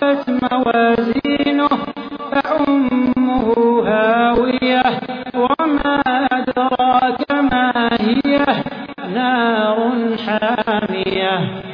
خفت موازينه فأمه هاوية. وما أدراك ما هي؟ نار حامية.